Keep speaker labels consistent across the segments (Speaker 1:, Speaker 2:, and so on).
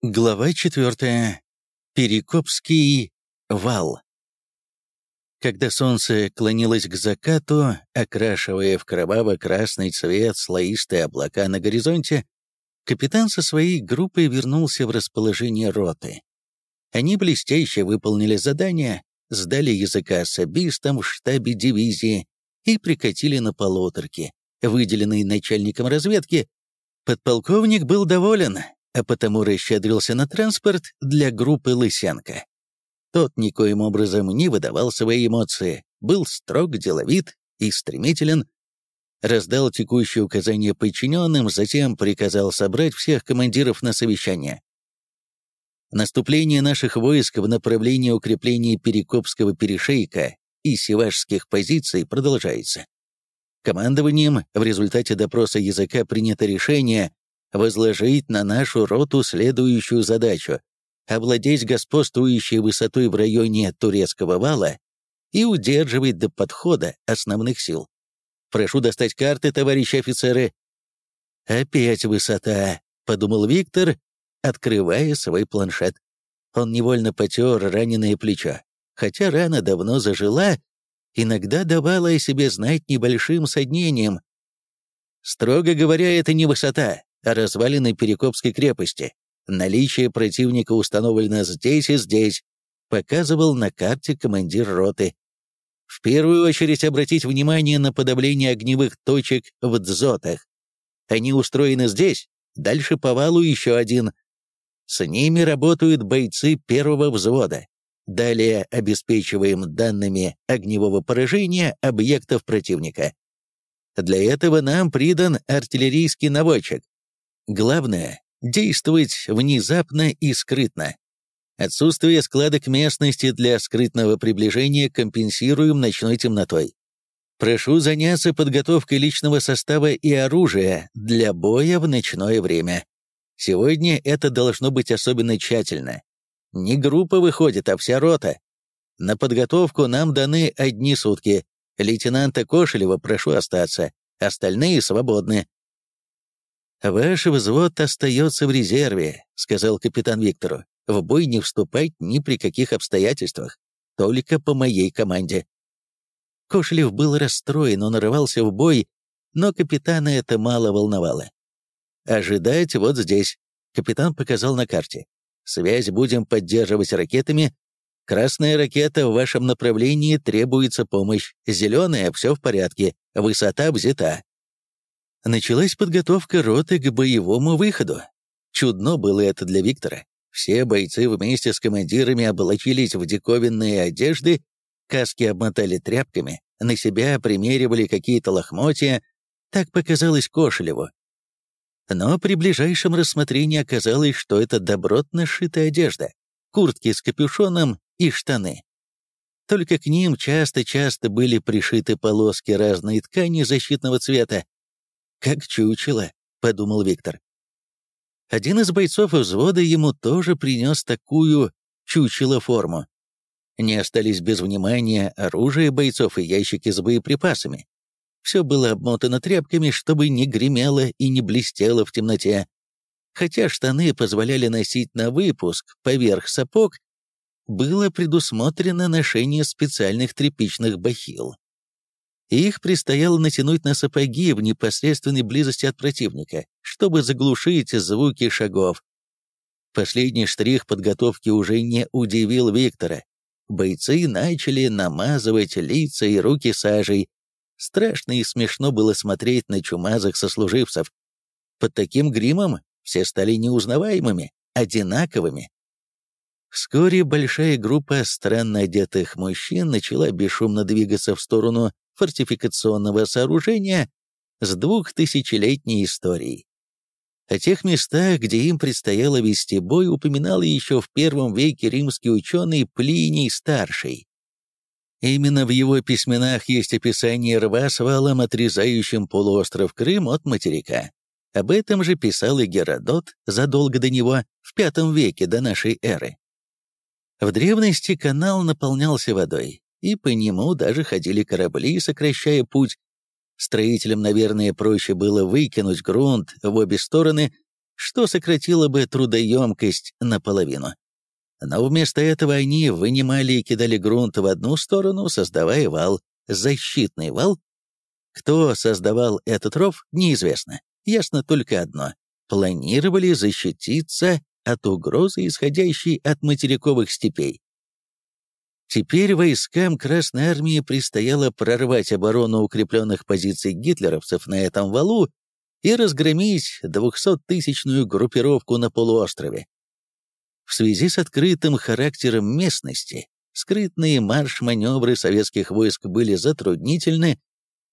Speaker 1: Глава 4. Перекопский вал. Когда солнце клонилось к закату, окрашивая в кроваво-красный цвет слоистые облака на горизонте, капитан со своей группой вернулся в расположение роты. Они блестяще выполнили задание, сдали языка особистам в штабе дивизии и прикатили на полуторке, выделенный начальником разведки. Подполковник был доволен, а потому расщедрился на транспорт для группы Лысенко. Тот никоим образом не выдавал свои эмоции, был строг, деловит и стремителен, раздал текущие указания подчиненным, затем приказал собрать всех командиров на совещание. Наступление наших войск в направлении укрепления Перекопского перешейка и севашских позиций продолжается. Командованием в результате допроса языка принято решение возложить на нашу роту следующую задачу — овладеть господствующей высотой в районе Турецкого вала и удерживать до подхода основных сил. Прошу достать карты, товарищи офицеры. «Опять высота», — подумал Виктор, открывая свой планшет. Он невольно потер раненое плечо. Хотя рана давно зажила, иногда давала о себе знать небольшим соднением. Строго говоря, это не высота, развалины Перекопской крепости. Наличие противника установлено здесь и здесь, показывал на карте командир роты. В первую очередь обратить внимание на подавление огневых точек в дзотах. Они устроены здесь, дальше по валу еще один. С ними работают бойцы первого взвода. Далее обеспечиваем данными огневого поражения объектов противника. Для этого нам придан артиллерийский наводчик, Главное — действовать внезапно и скрытно. Отсутствие складок местности для скрытного приближения компенсируем ночной темнотой. Прошу заняться подготовкой личного состава и оружия для боя в ночное время. Сегодня это должно быть особенно тщательно. Не группа выходит, а вся рота. На подготовку нам даны одни сутки. Лейтенанта Кошелева прошу остаться, остальные свободны. «Ваш взвод остается в резерве», — сказал капитан Виктору. «В бой не вступать ни при каких обстоятельствах, только по моей команде». Кошелев был расстроен, он рвался в бой, но капитана это мало волновало. «Ожидать вот здесь», — капитан показал на карте. «Связь будем поддерживать ракетами. Красная ракета в вашем направлении требуется помощь, зеленая — все в порядке, высота взята». Началась подготовка роты к боевому выходу. Чудно было это для Виктора. Все бойцы вместе с командирами облачились в диковинные одежды, каски обмотали тряпками, на себя примеривали какие-то лохмотья, так показалось Кошелеву. Но при ближайшем рассмотрении оказалось, что это добротно сшитая одежда, куртки с капюшоном и штаны. Только к ним часто-часто были пришиты полоски разной ткани защитного цвета, «Как чучело», — подумал Виктор. Один из бойцов взвода ему тоже принес такую чучело-форму. Не остались без внимания оружие бойцов и ящики с боеприпасами. Все было обмотано тряпками, чтобы не гремело и не блестело в темноте. Хотя штаны позволяли носить на выпуск поверх сапог, было предусмотрено ношение специальных тряпичных бахил. Их предстояло натянуть на сапоги в непосредственной близости от противника, чтобы заглушить звуки шагов. Последний штрих подготовки уже не удивил Виктора. Бойцы начали намазывать лица и руки сажей. Страшно и смешно было смотреть на чумазых сослуживцев. Под таким гримом все стали неузнаваемыми, одинаковыми. Вскоре большая группа странно одетых мужчин начала бесшумно двигаться в сторону фортификационного сооружения с двухтысячелетней историей. О тех местах, где им предстояло вести бой, упоминал еще в первом веке римский ученый Плиний Старший. Именно в его письменах есть описание рва с валом, отрезающим полуостров Крым от материка. Об этом же писал и Геродот задолго до него, в V веке до нашей эры. В древности канал наполнялся водой, и по нему даже ходили корабли, сокращая путь. Строителям, наверное, проще было выкинуть грунт в обе стороны, что сократило бы трудоемкость наполовину. Но вместо этого они вынимали и кидали грунт в одну сторону, создавая вал, защитный вал. Кто создавал этот ров, неизвестно. Ясно только одно. Планировали защититься от угрозы, исходящей от материковых степей. Теперь войскам Красной Армии предстояло прорвать оборону укрепленных позиций гитлеровцев на этом валу и разгромить двухсоттысячную группировку на полуострове. В связи с открытым характером местности, скрытные марш-маневры советских войск были затруднительны,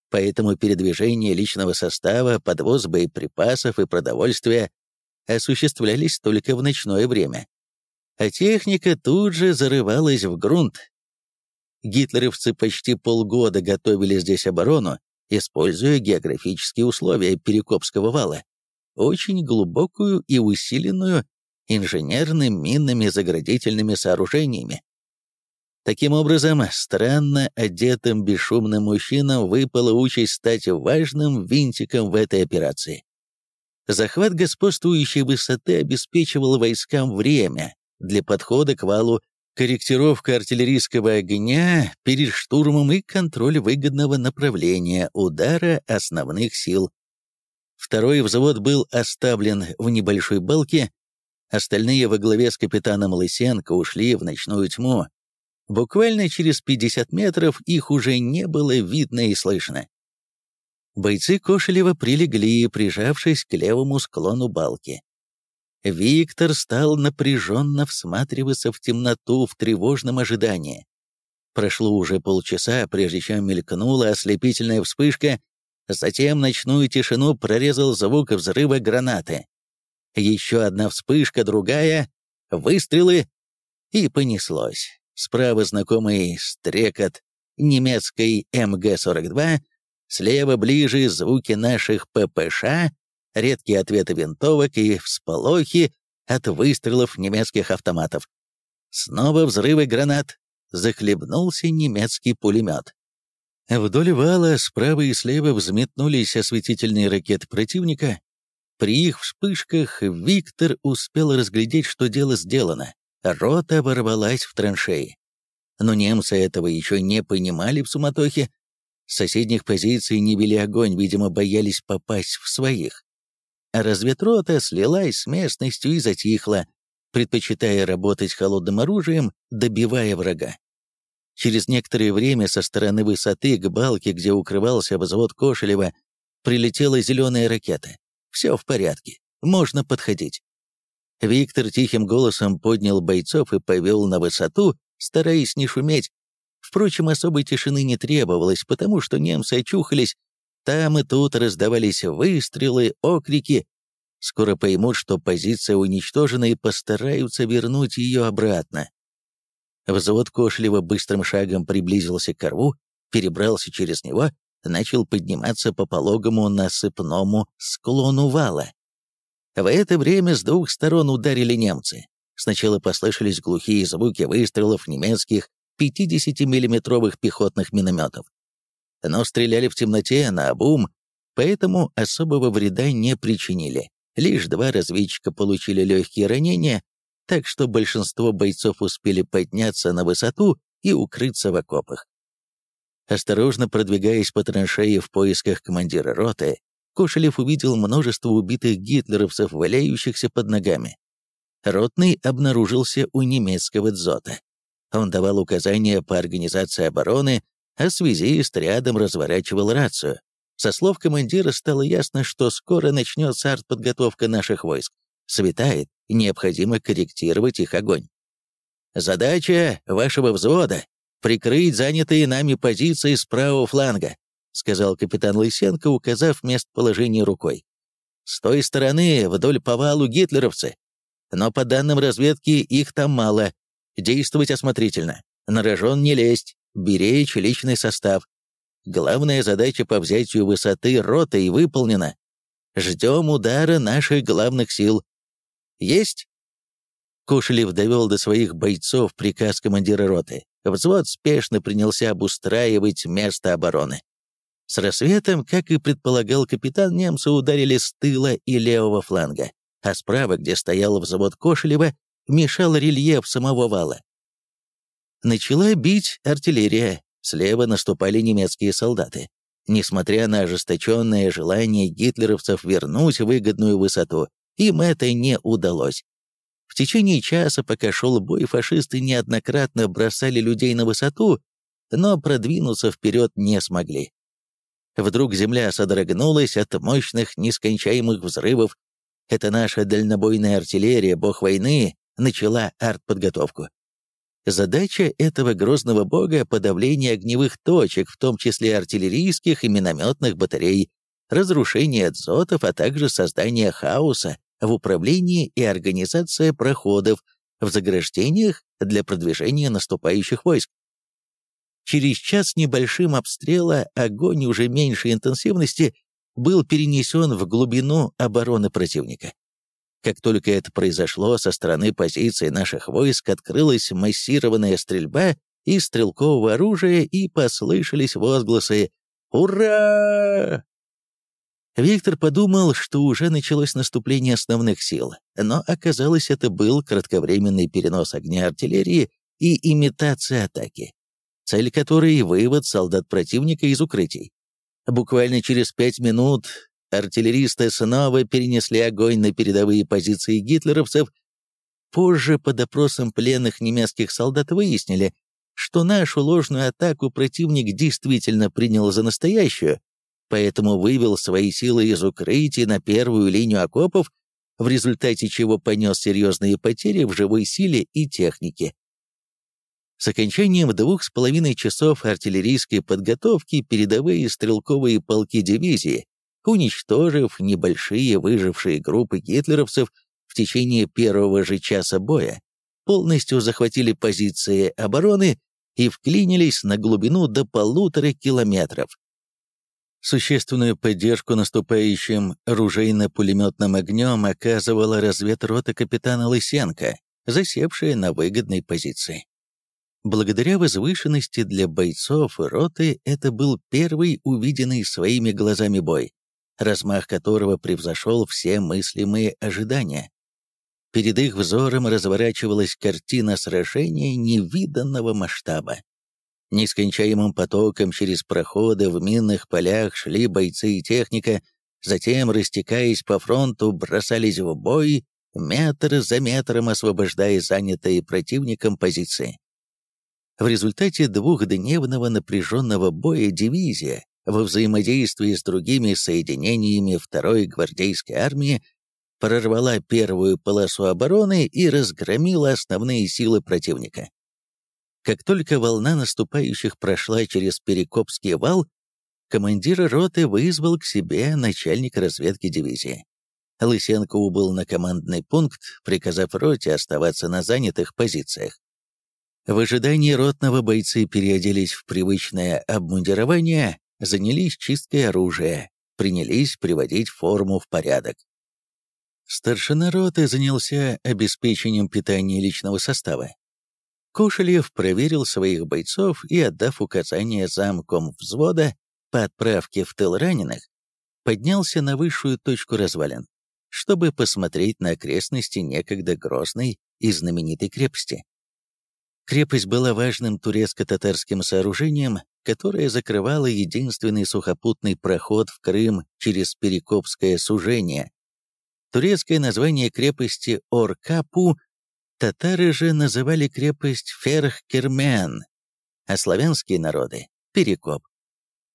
Speaker 1: поэтому передвижение личного состава, подвоз боеприпасов и продовольствия осуществлялись только в ночное время а техника тут же зарывалась в грунт. Гитлеровцы почти полгода готовили здесь оборону, используя географические условия Перекопского вала, очень глубокую и усиленную инженерными минными заградительными сооружениями. Таким образом, странно одетым бесшумным мужчинам выпала участь стать важным винтиком в этой операции. Захват господствующей высоты обеспечивал войскам время, для подхода к валу, корректировка артиллерийского огня перед штурмом и контроль выгодного направления удара основных сил. Второй взвод был оставлен в небольшой балке, остальные во главе с капитаном Лысенко ушли в ночную тьму. Буквально через 50 метров их уже не было видно и слышно. Бойцы Кошелева прилегли, прижавшись к левому склону балки. Виктор стал напряженно всматриваться в темноту в тревожном ожидании. Прошло уже полчаса, прежде чем мелькнула ослепительная вспышка, затем ночную тишину прорезал звук взрыва гранаты. Еще одна вспышка, другая, выстрелы, и понеслось. Справа знакомый стрекот немецкой МГ-42, слева ближе звуки наших ППШ, редкие ответы винтовок и всполохи от выстрелов немецких автоматов. Снова взрывы гранат. Захлебнулся немецкий пулемет. Вдоль вала справа и слева взметнулись осветительные ракеты противника. При их вспышках Виктор успел разглядеть, что дело сделано. Рота ворвалась в траншеи. Но немцы этого еще не понимали в суматохе. С соседних позиций не вели огонь, видимо, боялись попасть в своих а разведрота слилась с местностью и затихла, предпочитая работать холодным оружием, добивая врага. Через некоторое время со стороны высоты к балке, где укрывался взвод Кошелева, прилетела зеленая ракета. Все в порядке, можно подходить. Виктор тихим голосом поднял бойцов и повел на высоту, стараясь не шуметь. Впрочем, особой тишины не требовалось, потому что немцы очухались там и тут раздавались выстрелы, окрики. Скоро поймут, что позиция уничтожена, и постараются вернуть ее обратно. Взвод Кошлева быстрым шагом приблизился к рву, перебрался через него, начал подниматься по пологому насыпному склону вала. В это время с двух сторон ударили немцы. Сначала послышались глухие звуки выстрелов немецких 50-миллиметровых пехотных минометов но стреляли в темноте на обум, поэтому особого вреда не причинили. Лишь два разведчика получили легкие ранения, так что большинство бойцов успели подняться на высоту и укрыться в окопах. Осторожно продвигаясь по траншеи в поисках командира роты, Кошелев увидел множество убитых гитлеровцев, валяющихся под ногами. Ротный обнаружился у немецкого дзота. Он давал указания по организации обороны, а связист рядом разворачивал рацию. Со слов командира стало ясно, что скоро начнется артподготовка наших войск. Светает, необходимо корректировать их огонь. «Задача вашего взвода — прикрыть занятые нами позиции с правого фланга», сказал капитан Лысенко, указав местоположение рукой. «С той стороны вдоль повалу гитлеровцы, но по данным разведки их там мало. Действовать осмотрительно, на рожон не лезть, беречь личный состав. Главная задача по взятию высоты роты выполнена. Ждем удара наших главных сил. Есть? Кушелев довел до своих бойцов приказ командира роты. Взвод спешно принялся обустраивать место обороны. С рассветом, как и предполагал капитан, немцы ударили с тыла и левого фланга, а справа, где стоял взвод Кошелева, мешал рельеф самого вала. Начала бить артиллерия, слева наступали немецкие солдаты. Несмотря на ожесточенное желание гитлеровцев вернуть выгодную высоту, им это не удалось. В течение часа, пока шел бой, фашисты неоднократно бросали людей на высоту, но продвинуться вперед не смогли. Вдруг земля содрогнулась от мощных нескончаемых взрывов. Это наша дальнобойная артиллерия, бог войны, начала артподготовку. Задача этого грозного бога — подавление огневых точек, в том числе артиллерийских и минометных батарей, разрушение дзотов, а также создание хаоса в управлении и организация проходов в заграждениях для продвижения наступающих войск. Через час небольшим обстрела огонь уже меньшей интенсивности был перенесен в глубину обороны противника. Как только это произошло, со стороны позиций наших войск открылась массированная стрельба из стрелкового оружия и послышались возгласы «Ура!». Виктор подумал, что уже началось наступление основных сил, но оказалось, это был кратковременный перенос огня артиллерии и имитация атаки, цель которой — вывод солдат противника из укрытий. Буквально через пять минут артиллеристы снова перенесли огонь на передовые позиции гитлеровцев. Позже по допросам пленных немецких солдат выяснили, что нашу ложную атаку противник действительно принял за настоящую, поэтому вывел свои силы из укрытий на первую линию окопов, в результате чего понес серьезные потери в живой силе и технике. С окончанием двух с половиной часов артиллерийской подготовки передовые стрелковые полки дивизии, уничтожив небольшие выжившие группы гитлеровцев в течение первого же часа боя, полностью захватили позиции обороны и вклинились на глубину до полутора километров. Существенную поддержку наступающим ружейно-пулеметным огнем оказывала разведрота капитана Лысенко, засевшая на выгодной позиции. Благодаря возвышенности для бойцов роты это был первый увиденный своими глазами бой, размах которого превзошел все мыслимые ожидания. Перед их взором разворачивалась картина сражения невиданного масштаба. Нескончаемым потоком через проходы в минных полях шли бойцы и техника, затем, растекаясь по фронту, бросались в бой, метр за метром освобождая занятые противником позиции. В результате двухдневного напряженного боя дивизия во взаимодействии с другими соединениями второй гвардейской армии прорвала первую полосу обороны и разгромила основные силы противника. Как только волна наступающих прошла через Перекопский вал, командир роты вызвал к себе начальник разведки дивизии. Лысенко убыл на командный пункт, приказав роте оставаться на занятых позициях. В ожидании ротного бойцы переоделись в привычное обмундирование, занялись чисткой оружия, принялись приводить форму в порядок. Старшина роты занялся обеспечением питания личного состава. Кошелев проверил своих бойцов и, отдав указание замком взвода по отправке в тыл раненых, поднялся на высшую точку развалин, чтобы посмотреть на окрестности некогда грозной и знаменитой крепости. Крепость была важным турецко-татарским сооружением, которое закрывало единственный сухопутный проход в Крым через Перекопское сужение. Турецкое название крепости Оркапу Татары же называли крепость Ферх-Кермен, а славянские народы — Перекоп.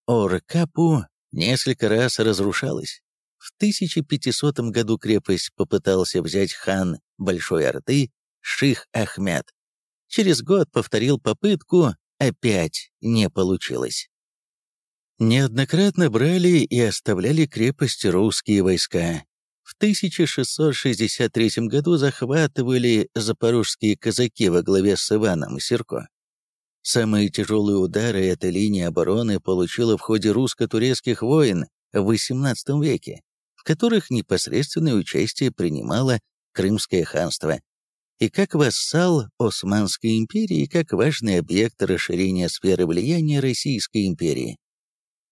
Speaker 1: Оркапу несколько раз разрушалась. В 1500 году крепость попытался взять хан Большой Орды Ших Ахмед. Через год повторил попытку, опять не получилось. Неоднократно брали и оставляли крепость русские войска, в 1663 году захватывали запорожские казаки во главе с Иваном Серко. Самые тяжелые удары эта линия обороны получила в ходе русско-турецких войн в XVIII веке, в которых непосредственное участие принимало Крымское ханство, и как вассал Османской империи, и как важный объект расширения сферы влияния Российской империи.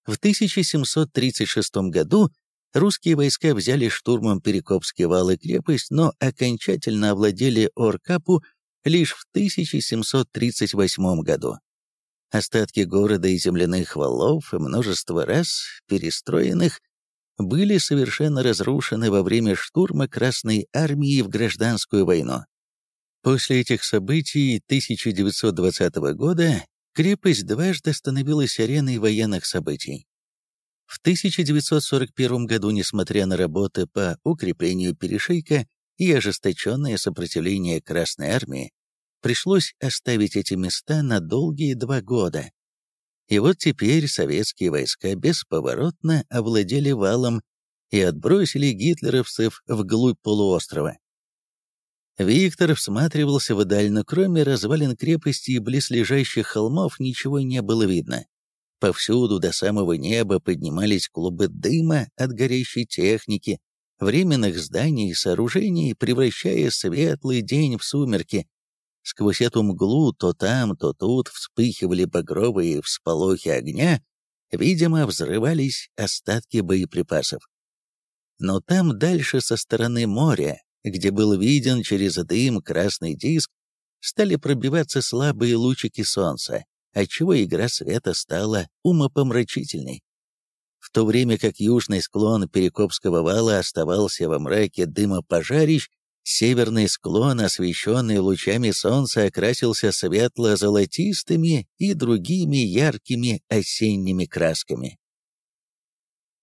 Speaker 1: В 1736 году Русские войска взяли штурмом Перекопский вал и крепость, но окончательно овладели Оркапу лишь в 1738 году. Остатки города и земляных валов, множество раз перестроенных, были совершенно разрушены во время штурма Красной Армии в Гражданскую войну. После этих событий 1920 года крепость дважды становилась ареной военных событий. В 1941 году, несмотря на работы по укреплению перешейка и ожесточенное сопротивление Красной Армии, пришлось оставить эти места на долгие два года. И вот теперь советские войска бесповоротно овладели валом и отбросили гитлеровцев вглубь полуострова. Виктор всматривался вдаль, но кроме развалин крепости и близлежащих холмов ничего не было видно. Повсюду до самого неба поднимались клубы дыма от горящей техники, временных зданий и сооружений, превращая светлый день в сумерки, Сквозь эту мглу то там, то тут вспыхивали багровые всполохи огня, видимо, взрывались остатки боеприпасов. Но там дальше со стороны моря, где был виден через дым красный диск, стали пробиваться слабые лучики солнца, отчего игра света стала умопомрачительной. В то время как южный склон Перекопского вала оставался во мраке дыма пожарищ, Северный склон, освещенный лучами солнца, окрасился светло-золотистыми и другими яркими осенними красками.